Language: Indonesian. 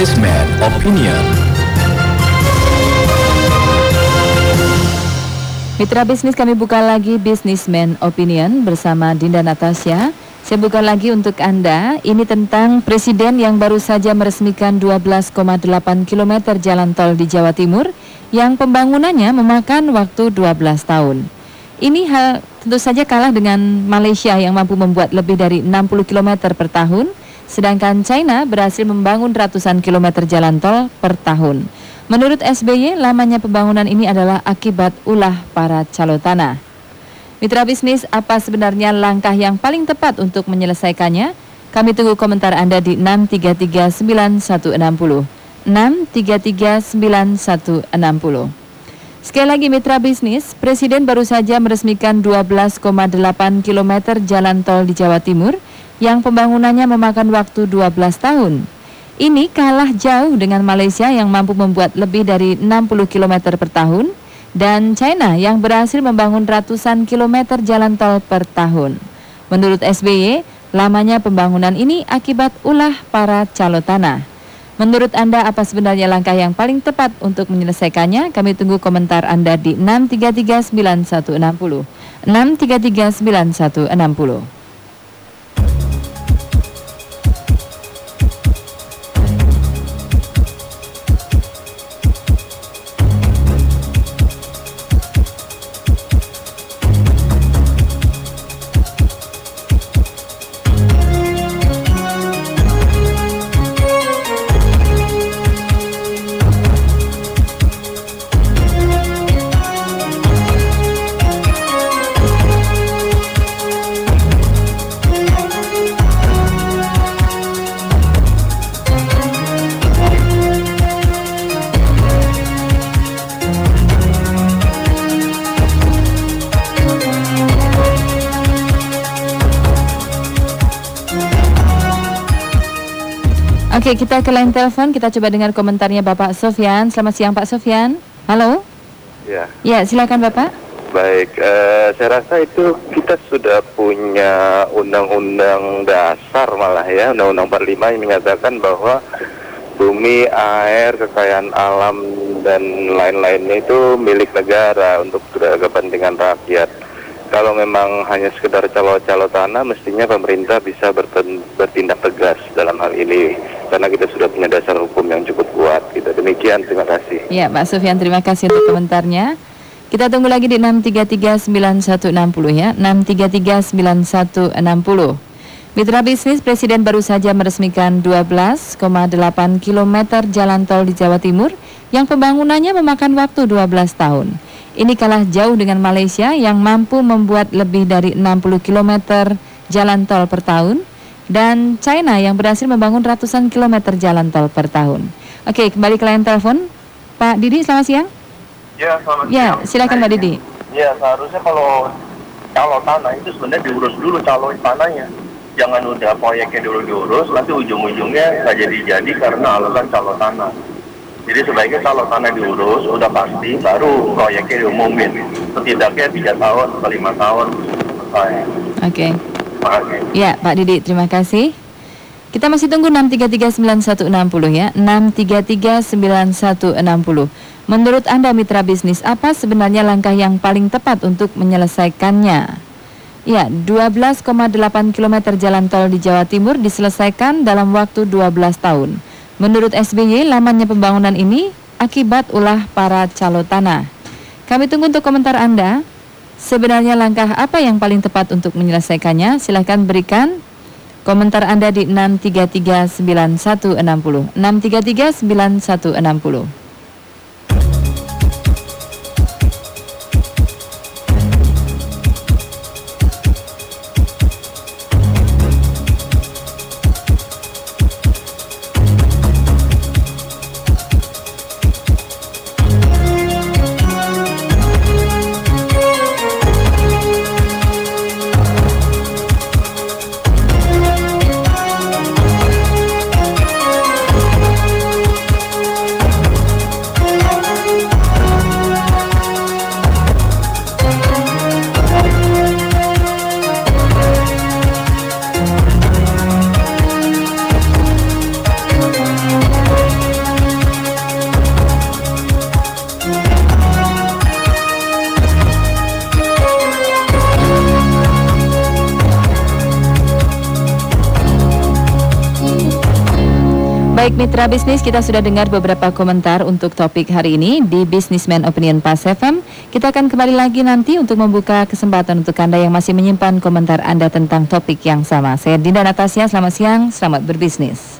Opinion. Mitra bisnis kami buka lagi Businessman Opinion bersama Dinda Natasha. Saya buka lagi untuk Anda, ini tentang Presiden yang baru saja meresmikan 12,8 km jalan tol di Jawa Timur yang pembangunannya memakan waktu 12 tahun. Ini hal tentu saja kalah dengan Malaysia yang mampu membuat lebih dari 60 km per tahun, sedangkan China berhasil membangun ratusan kilometer jalan tol per tahun. Menurut SBY, lamanya pembangunan ini adalah akibat ulah para calo tanah. Mitra bisnis, apa sebenarnya langkah yang paling tepat untuk menyelesaikannya? Kami tunggu komentar Anda di 6339160. 6339160. Sekali lagi mitra bisnis, Presiden baru saja meresmikan 12,8 km jalan tol di Jawa Timur yang pembangunannya memakan waktu 12 tahun. Ini kalah jauh dengan Malaysia yang mampu membuat lebih dari 60 km per tahun dan China yang berhasil membangun ratusan kilometer jalan tol per tahun. Menurut SBY, lamanya pembangunan ini akibat ulah para calo tanah. Menurut Anda apa sebenarnya langkah yang paling tepat untuk menyelesaikannya? Kami tunggu komentar Anda di 6339160. 6339160. Oke, kita ke lain telepon. Kita coba dengar komentarnya Bapak Sofyan. Selamat siang Pak Sofyan. Halo? Ya. Ya, silakan Bapak. Baik, eh, saya rasa itu kita sudah punya undang-undang dasar malah ya, undang-undang 45 yang menyatakan bahwa bumi, air, kekayaan alam dan lain-lainnya itu milik negara untuk kepentingan rakyat. Kalau memang hanya sekedar calo-calo tanah, mestinya pemerintah bisa bertindak tegas dalam hal ini karena kita sudah punya dasar hukum yang cukup kuat. Gitu. Demikian, terima kasih. Ya, Pak Sufyan, terima kasih untuk komentarnya. Kita tunggu lagi di 6339160 ya, 6339160. Mitra bisnis Presiden baru saja meresmikan 12,8 km jalan tol di Jawa Timur yang pembangunannya memakan waktu 12 tahun. Ini kalah jauh dengan Malaysia yang mampu membuat lebih dari 60 km jalan tol per tahun dan China yang berhasil membangun ratusan kilometer jalan tol per tahun. Oke, kembali ke lain telepon. Pak Didi, selamat siang. Ya, selamat ya, siang. Ya, silakan Pak Didi. Ya, seharusnya kalau calon tanah itu sebenarnya diurus dulu calon tanahnya. Jangan udah proyeknya dulu diurus, nanti ujung-ujungnya nggak jadi-jadi karena alasan calon tanah. Jadi sebaiknya calon tanah diurus, udah pasti, baru proyeknya diumumin. Setidaknya tiga tahun atau lima tahun selesai. Oke. Okay. Ya, Pak Didi, terima kasih. Kita masih tunggu 6339160 ya, 6339160. Menurut Anda mitra bisnis, apa sebenarnya langkah yang paling tepat untuk menyelesaikannya? Ya, 12,8 km jalan tol di Jawa Timur diselesaikan dalam waktu 12 tahun. Menurut SBY, lamanya pembangunan ini akibat ulah para calo tanah. Kami tunggu untuk komentar Anda. Sebenarnya langkah apa yang paling tepat untuk menyelesaikannya? Silahkan berikan komentar Anda di 6339160. 6339160. Baik mitra bisnis, kita sudah dengar beberapa komentar untuk topik hari ini di Businessman Opinion Pas FM. Kita akan kembali lagi nanti untuk membuka kesempatan untuk Anda yang masih menyimpan komentar Anda tentang topik yang sama. Saya Dinda Natasya, selamat siang, selamat berbisnis.